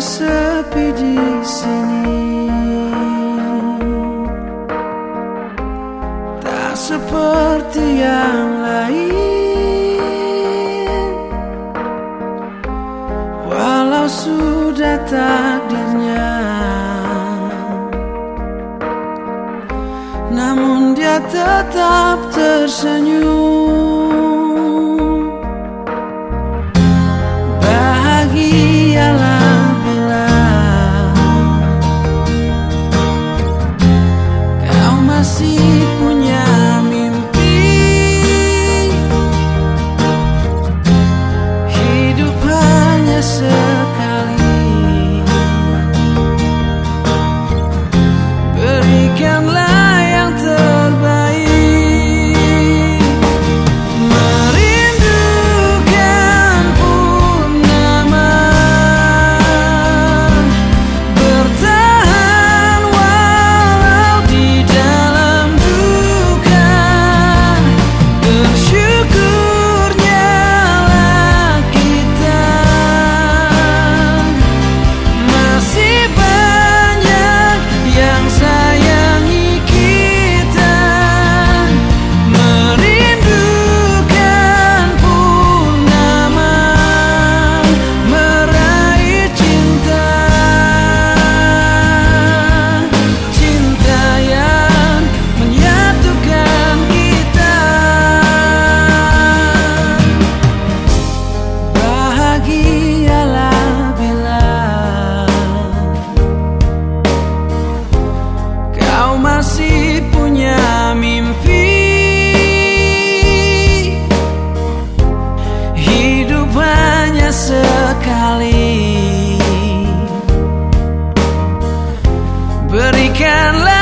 sepi di sini. Tak seperti yang lain. Walau sudah takdirnya Namun dia tetap tersenyum but he can't let